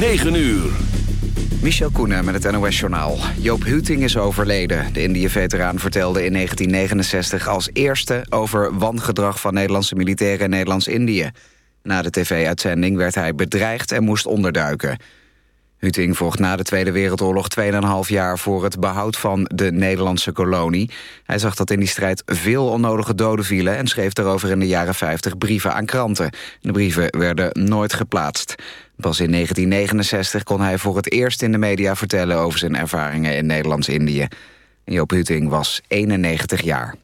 9 uur. Michel Koenen met het NOS-journaal. Joop Huting is overleden. De Indië-veteraan vertelde in 1969 als eerste... over wangedrag van Nederlandse militairen in Nederlands-Indië. Na de tv-uitzending werd hij bedreigd en moest onderduiken. Huting vocht na de Tweede Wereldoorlog 2,5 jaar voor het behoud van de Nederlandse kolonie. Hij zag dat in die strijd veel onnodige doden vielen... en schreef daarover in de jaren 50 brieven aan kranten. De brieven werden nooit geplaatst. Pas in 1969 kon hij voor het eerst in de media vertellen... over zijn ervaringen in Nederlands-Indië. Joop Huting was 91 jaar.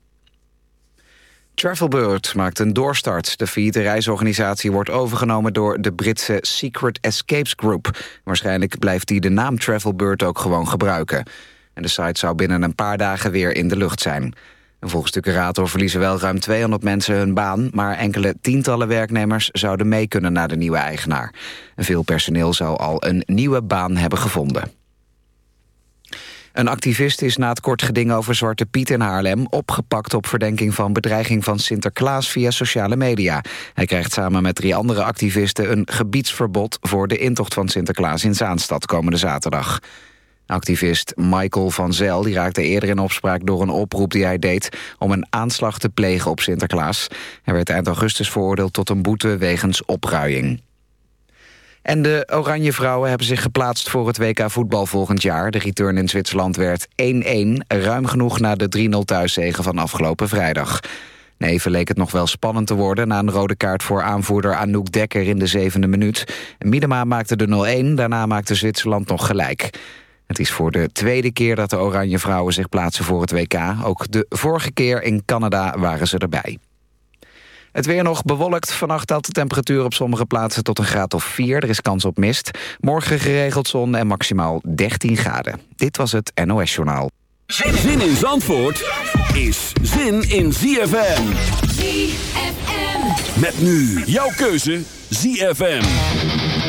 Travelbird maakt een doorstart. De failliete reisorganisatie wordt overgenomen door de Britse Secret Escapes Group. Waarschijnlijk blijft die de naam Travelbird ook gewoon gebruiken. En de site zou binnen een paar dagen weer in de lucht zijn. En volgens de curator verliezen wel ruim 200 mensen hun baan... maar enkele tientallen werknemers zouden mee kunnen naar de nieuwe eigenaar. En veel personeel zou al een nieuwe baan hebben gevonden. Een activist is na het kort geding over Zwarte Piet in Haarlem... opgepakt op verdenking van bedreiging van Sinterklaas via sociale media. Hij krijgt samen met drie andere activisten een gebiedsverbod... voor de intocht van Sinterklaas in Zaanstad komende zaterdag. Activist Michael van Zel die raakte eerder in opspraak door een oproep die hij deed... om een aanslag te plegen op Sinterklaas. Hij werd eind augustus veroordeeld tot een boete wegens opruiing. En de Oranje Vrouwen hebben zich geplaatst voor het WK voetbal volgend jaar. De return in Zwitserland werd 1-1, ruim genoeg na de 3-0 thuiszegen van afgelopen vrijdag. Neven leek het nog wel spannend te worden... na een rode kaart voor aanvoerder Anouk Dekker in de zevende minuut. Miedema maakte de 0-1, daarna maakte Zwitserland nog gelijk. Het is voor de tweede keer dat de Oranje Vrouwen zich plaatsen voor het WK. Ook de vorige keer in Canada waren ze erbij. Het weer nog bewolkt. Vannacht daalt de temperatuur op sommige plaatsen tot een graad of 4. Er is kans op mist. Morgen geregeld zon en maximaal 13 graden. Dit was het NOS Journaal. Zin in Zandvoort is zin in ZFM. ZFM. Met nu jouw keuze ZFM.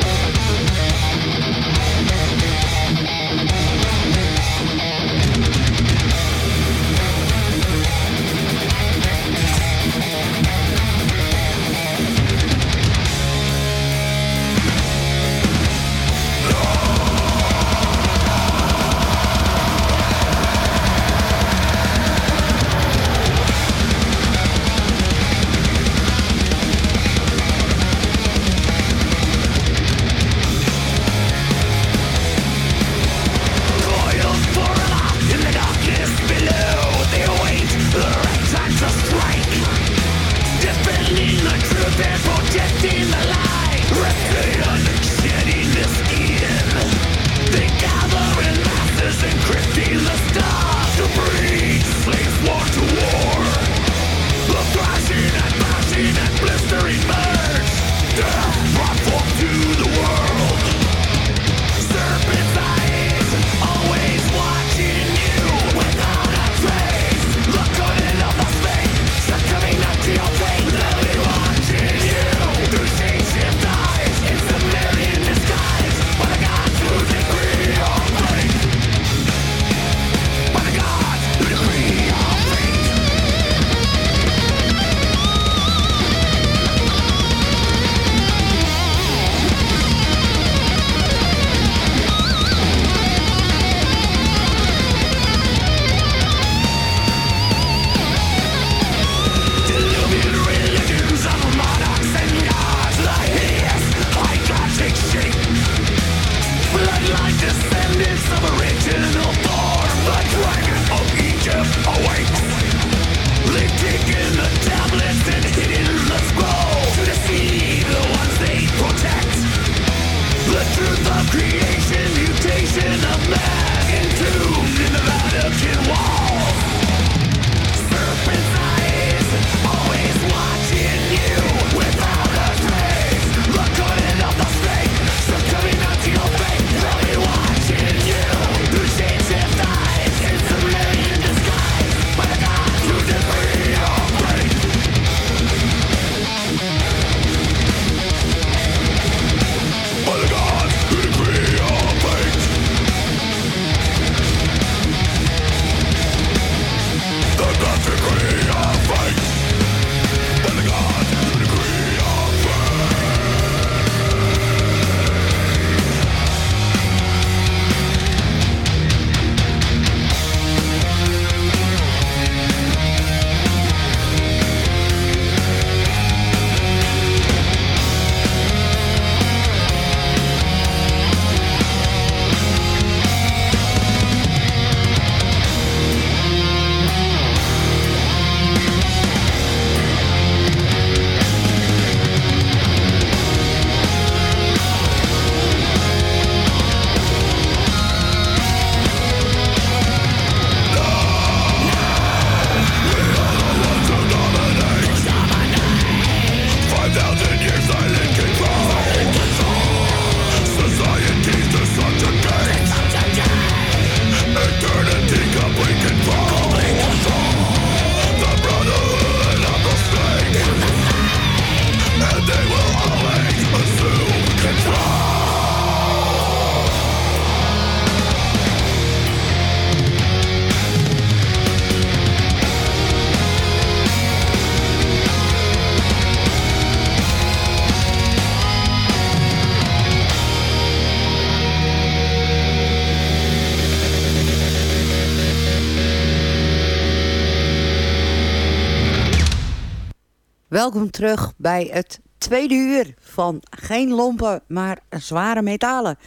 Welkom terug bij het tweede uur van geen lompen, maar zware metalen.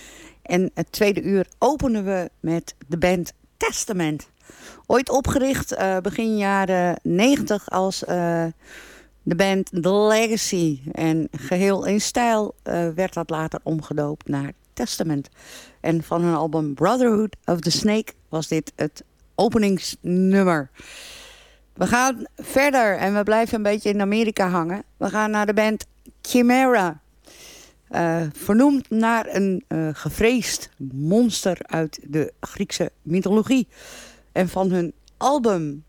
En het tweede uur openen we met de band Testament. Ooit opgericht uh, begin jaren 90 als uh, de band The Legacy. En geheel in stijl uh, werd dat later omgedoopt naar Testament. En van hun album Brotherhood of the Snake was dit het openingsnummer. We gaan verder en we blijven een beetje in Amerika hangen. We gaan naar de band Chimera. Uh, vernoemd naar een uh, gevreesd monster uit de Griekse mythologie. En van hun album,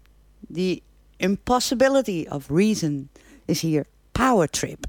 The Impossibility of Reason, is hier Power Trip.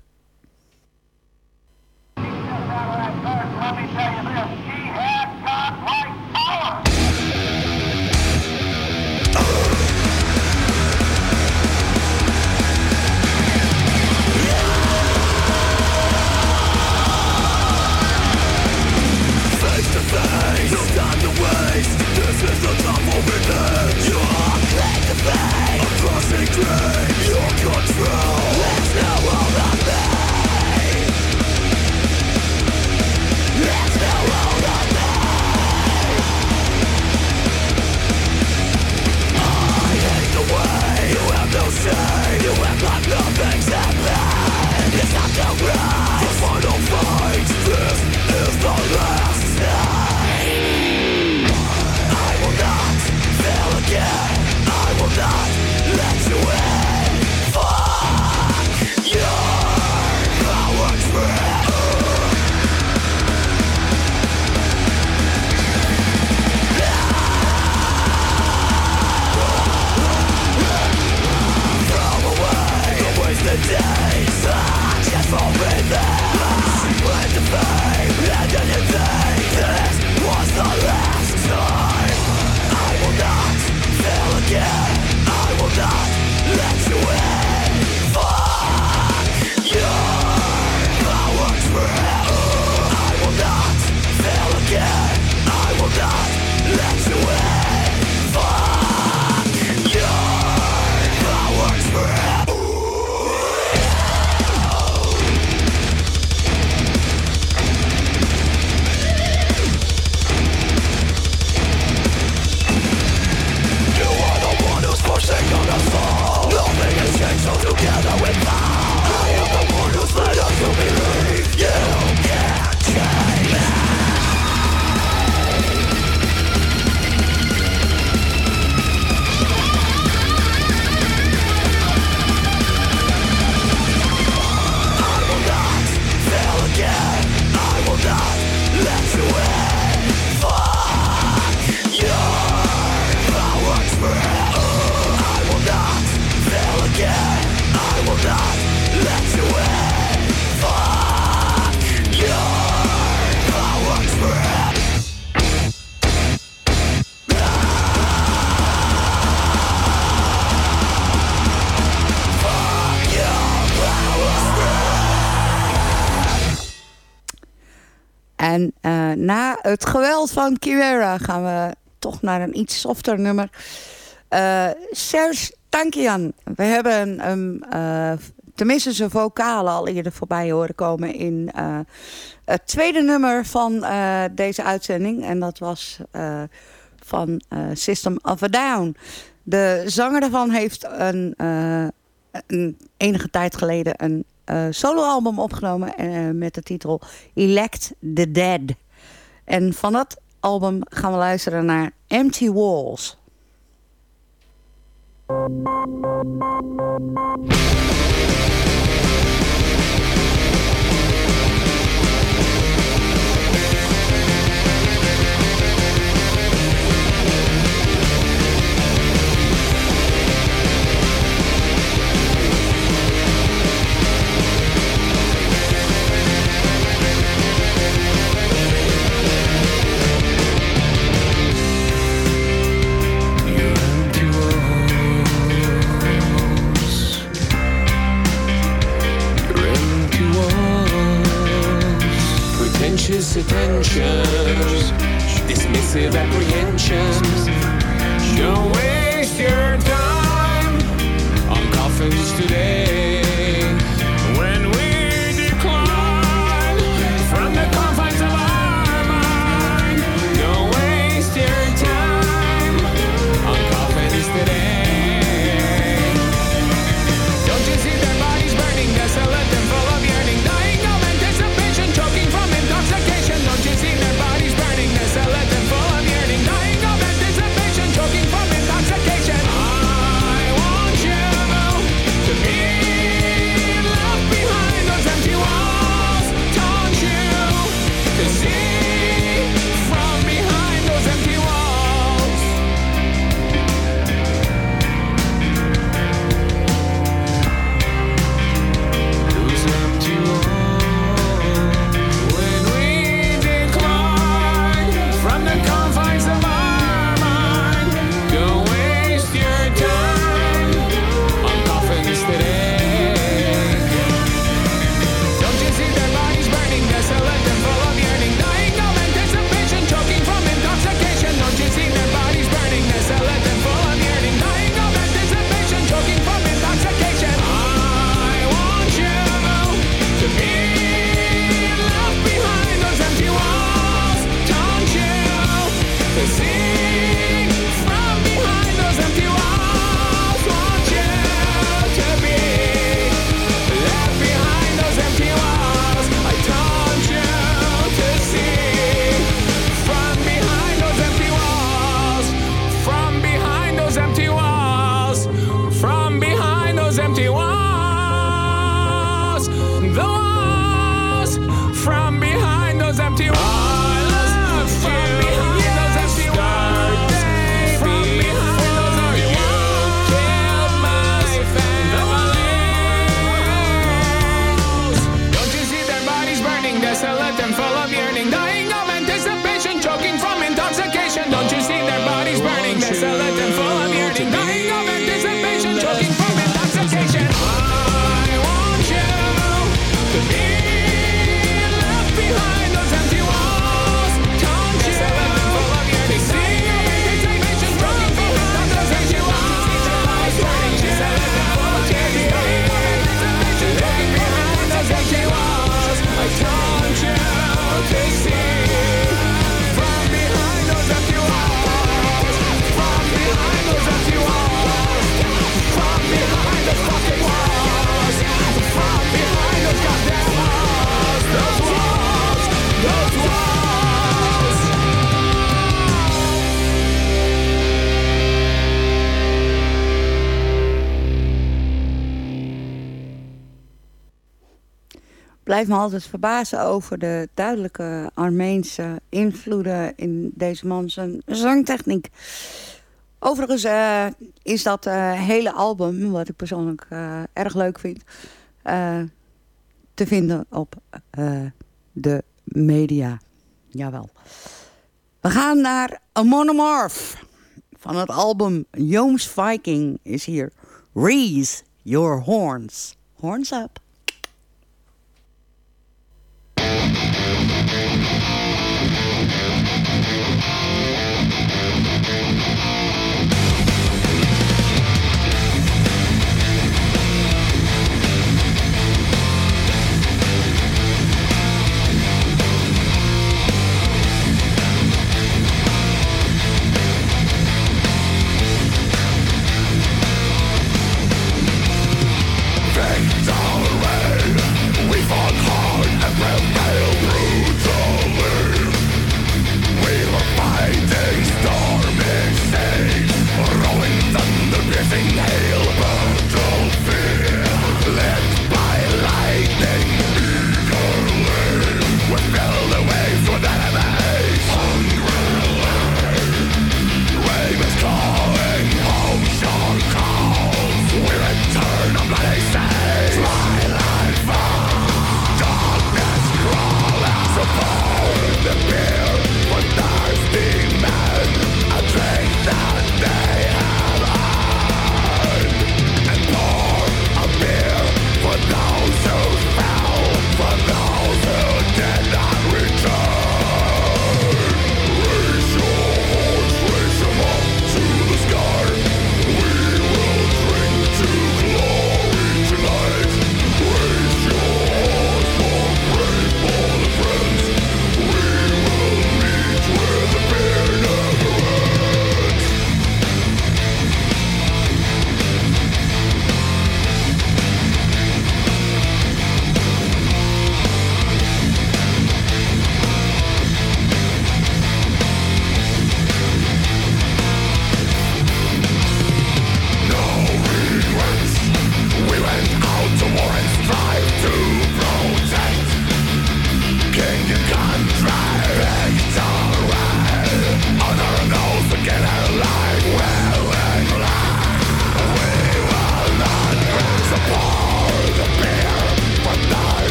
Het geweld van Kiwera gaan we toch naar een iets softer nummer. Uh, Serge Tankian. We hebben hem, uh, tenminste zijn vocalen al eerder voorbij horen komen... in het tweede nummer van deze uitzending. En dat was van System of a Down. De zanger daarvan heeft een, een enige tijd geleden een soloalbum opgenomen met de titel Elect the Dead. En van dat album gaan we luisteren naar Empty Walls. Pretentious attentions, dismissive apprehensions. Don't waste your time on coffins today. Blijf me altijd verbazen over de duidelijke Armeense invloeden in deze man zijn zangtechniek. Overigens eh, is dat eh, hele album, wat ik persoonlijk eh, erg leuk vind, te vinden op de media. Jawel. We gaan naar A Monomorph van het album Jooms Viking is hier. Raise your horns. Horns up.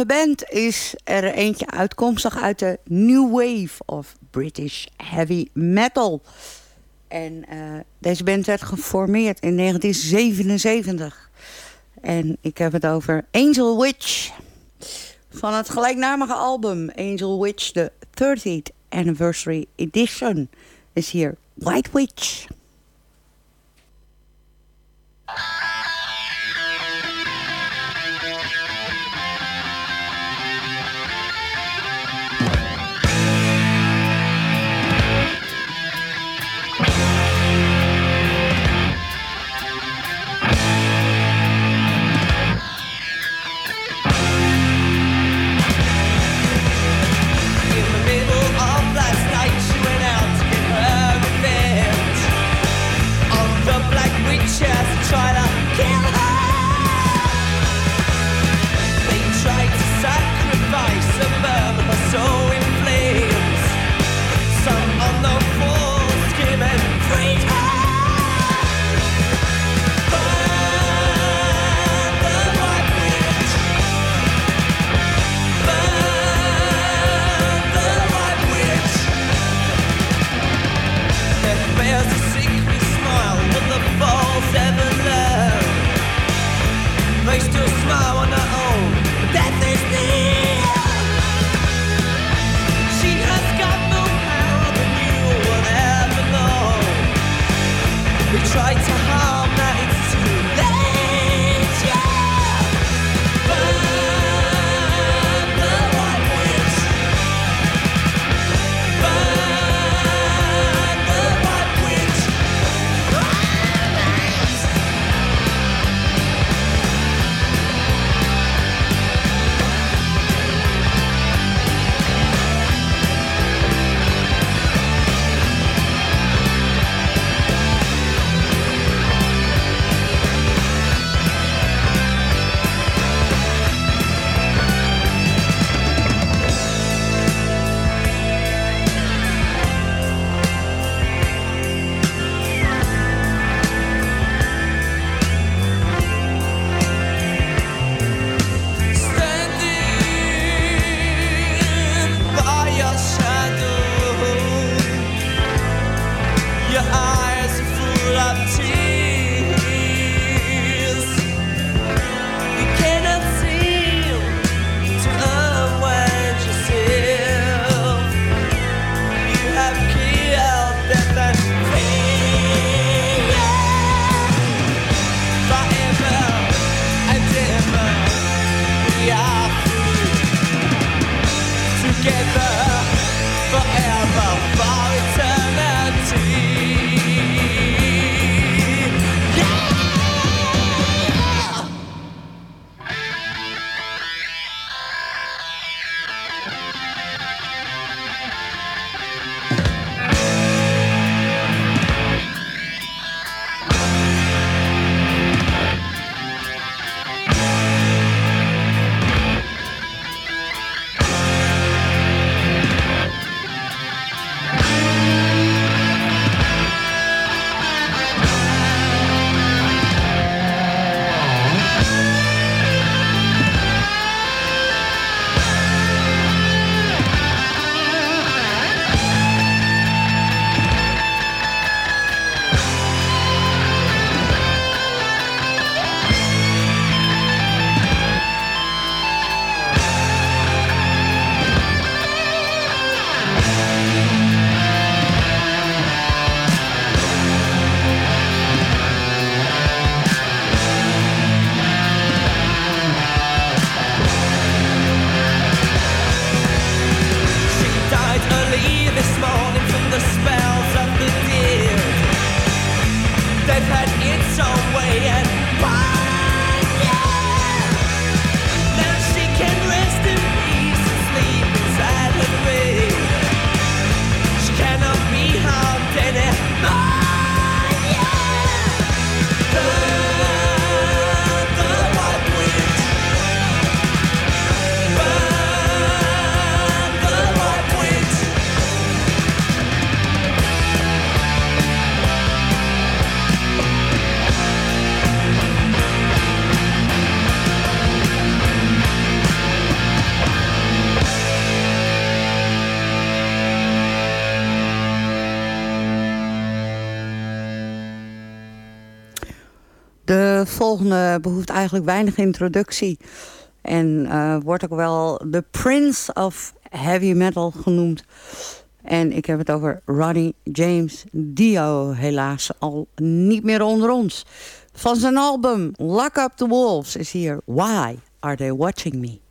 Volgende band is er eentje uitkomstig uit de New Wave of British Heavy Metal. En uh, deze band werd geformeerd in 1977. En ik heb het over Angel Witch. Van het gelijknamige album Angel Witch, de 30th Anniversary Edition, is hier White Witch. Volgende behoeft eigenlijk weinig introductie. En uh, wordt ook wel de Prince of Heavy Metal genoemd. En ik heb het over Ronnie James Dio, helaas al niet meer onder ons. Van zijn album Lock Up the Wolves is hier Why Are They Watching Me?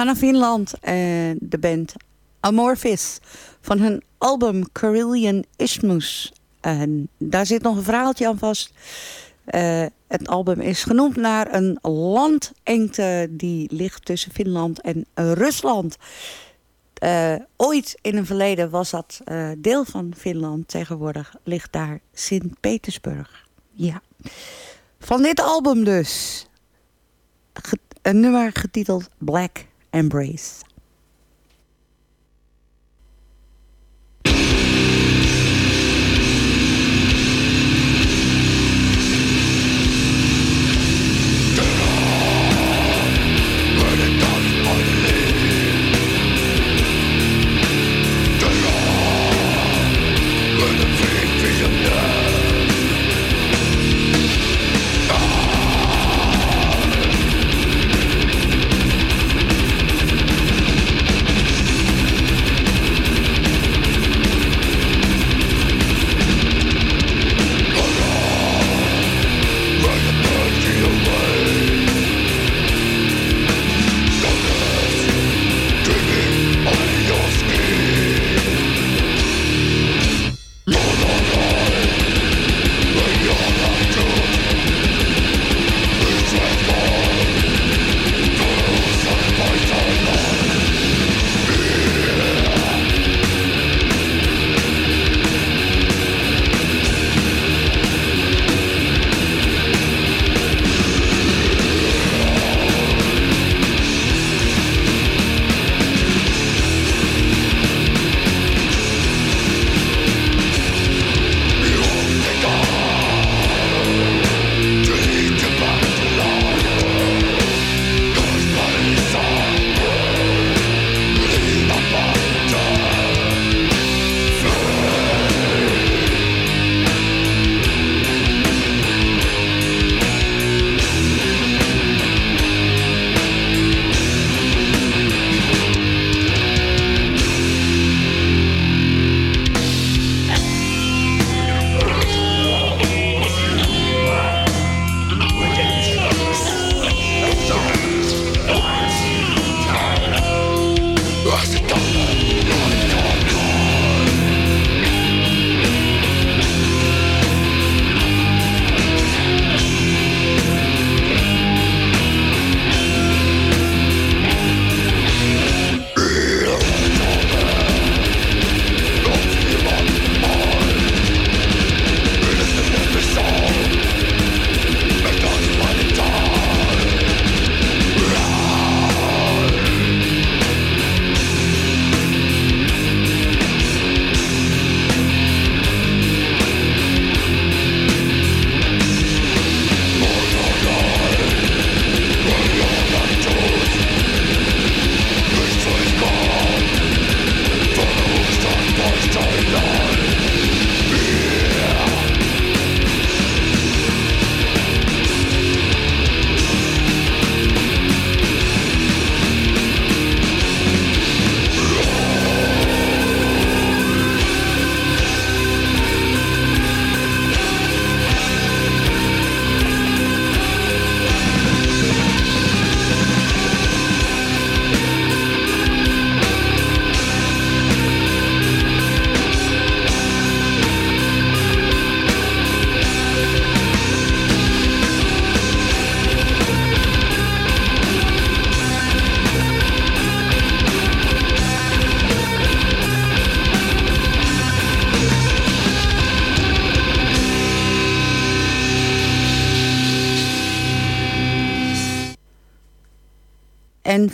Gaan naar Finland en de band Amorphis van hun album Carillion Isthmus. En daar zit nog een verhaaltje aan vast. Uh, het album is genoemd naar een landengte die ligt tussen Finland en Rusland. Uh, ooit in een verleden was dat deel van Finland. Tegenwoordig ligt daar Sint-Petersburg. Ja. Van dit album dus. Een nummer getiteld Black Embrace.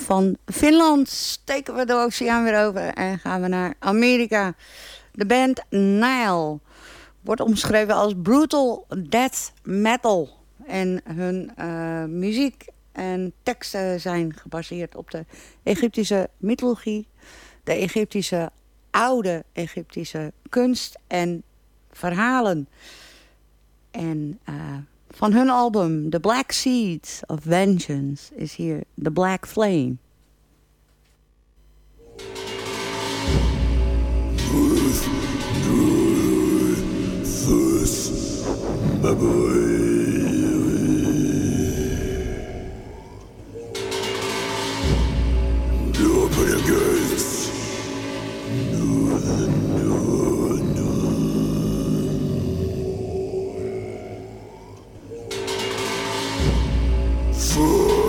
Van Finland steken we de oceaan weer over en gaan we naar Amerika. De band Nile wordt omschreven als brutal death metal. En hun uh, muziek en teksten zijn gebaseerd op de Egyptische mythologie, de Egyptische oude Egyptische kunst en verhalen. En uh, Van hun album The Black Seeds of Vengeance is hier The Black Flame. En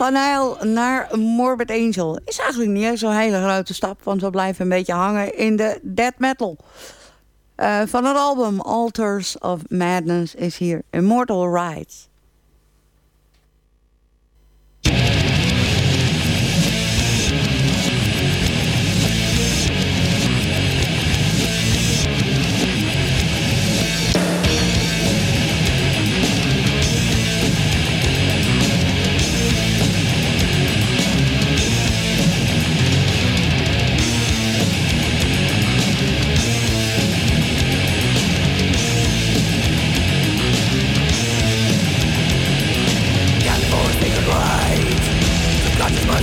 Van Nijl naar Morbid Angel is eigenlijk niet zo'n hele grote stap, want we blijven een beetje hangen in de death metal. Uh, van het album Altars of Madness is hier Immortal Rights.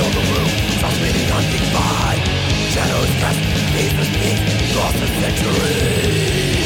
fill the room. Sounds meaning undignified Shadows cast, faces peak Across the century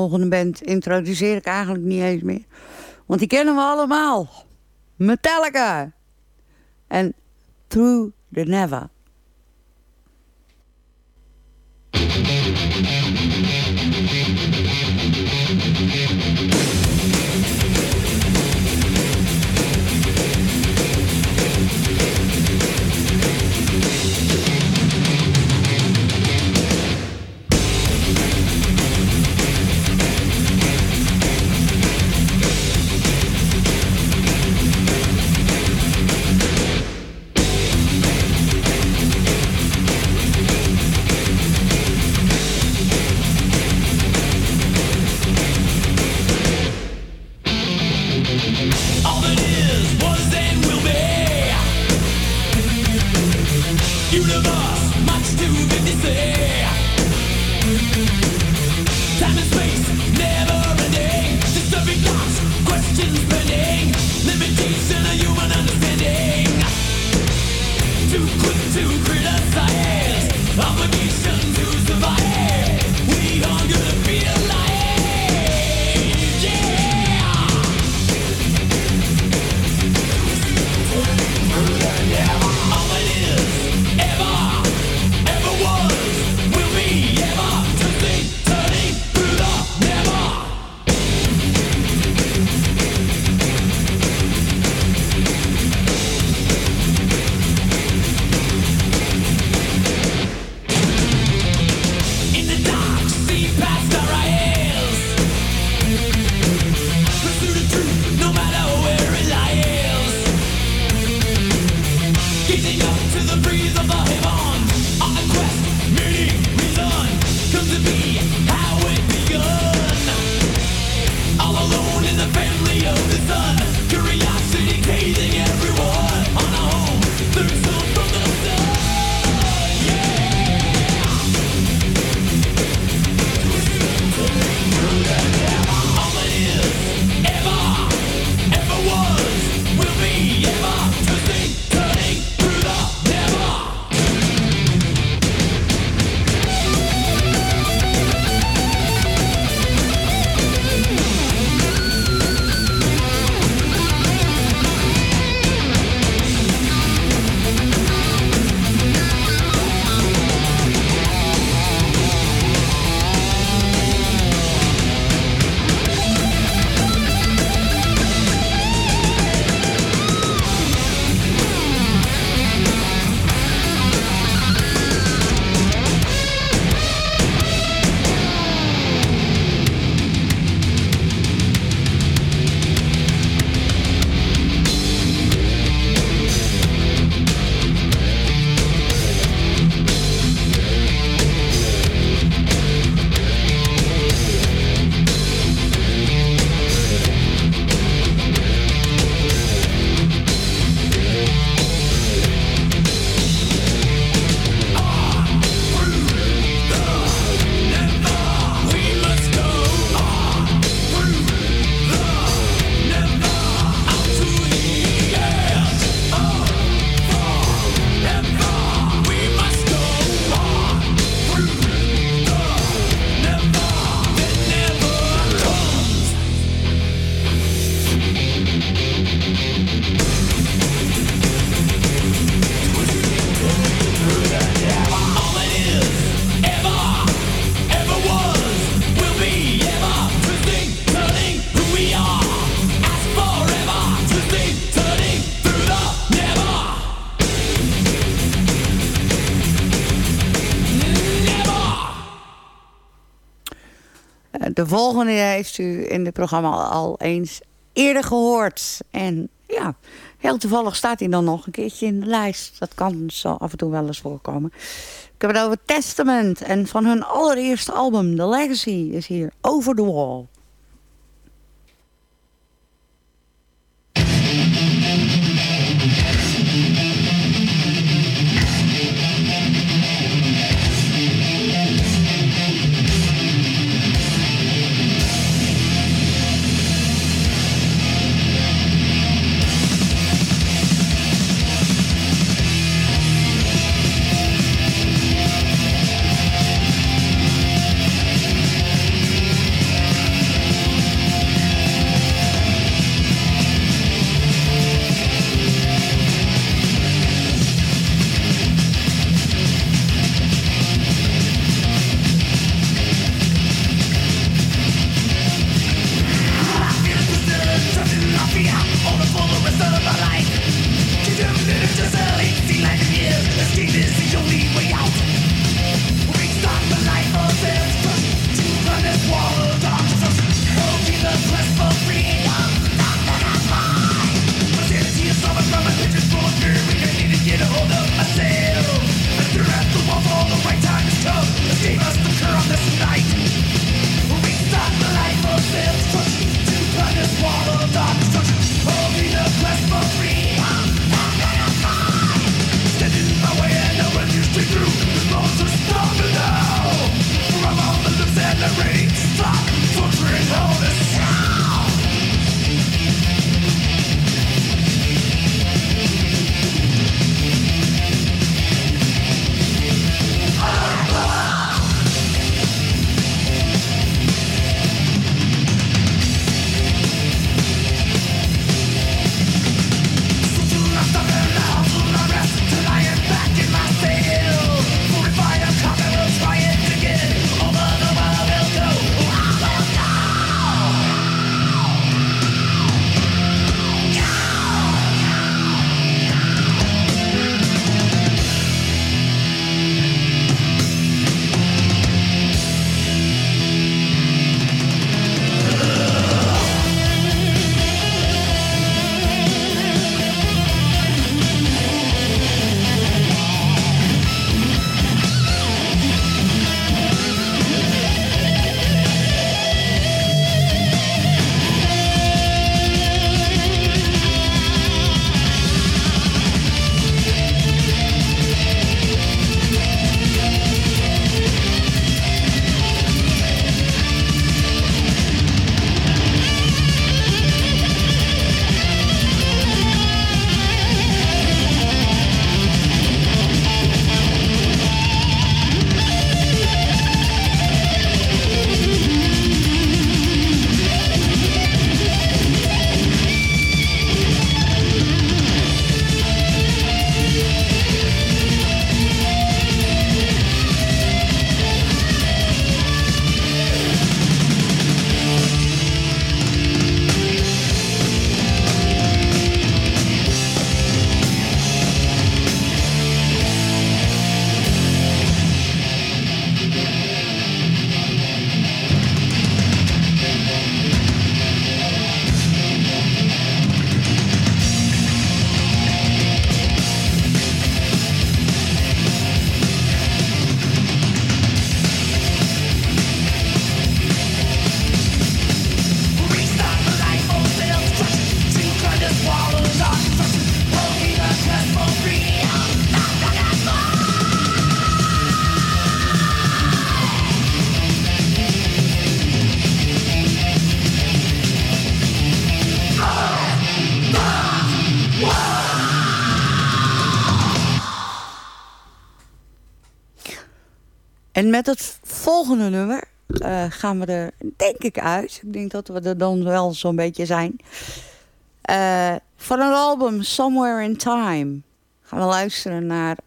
volgende band introduceer ik eigenlijk niet eens meer. Want die kennen we allemaal. Metallica. En Through the Never. Time is volgende heeft u in het programma al eens eerder gehoord. En ja, heel toevallig staat hij dan nog een keertje in de lijst. Dat kan zo af en toe wel eens voorkomen. Ik heb het over Testament. En van hun allereerste album, The Legacy, is hier Over the Wall. En met het volgende nummer uh, gaan we er, denk ik, uit. Ik denk dat we er dan wel zo'n beetje zijn. Uh, van het album Somewhere in Time gaan we luisteren naar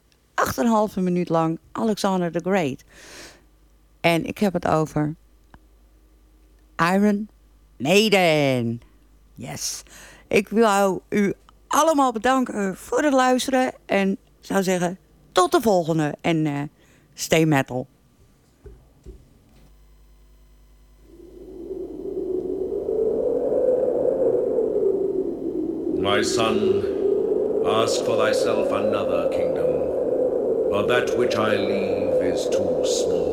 8,5 minuut lang Alexander the Great. En ik heb het over Iron Maiden. Yes. Ik wil u allemaal bedanken voor het luisteren. En zou zeggen, tot de volgende. En uh, stay metal. My son, ask for thyself another kingdom, for that which I leave is too small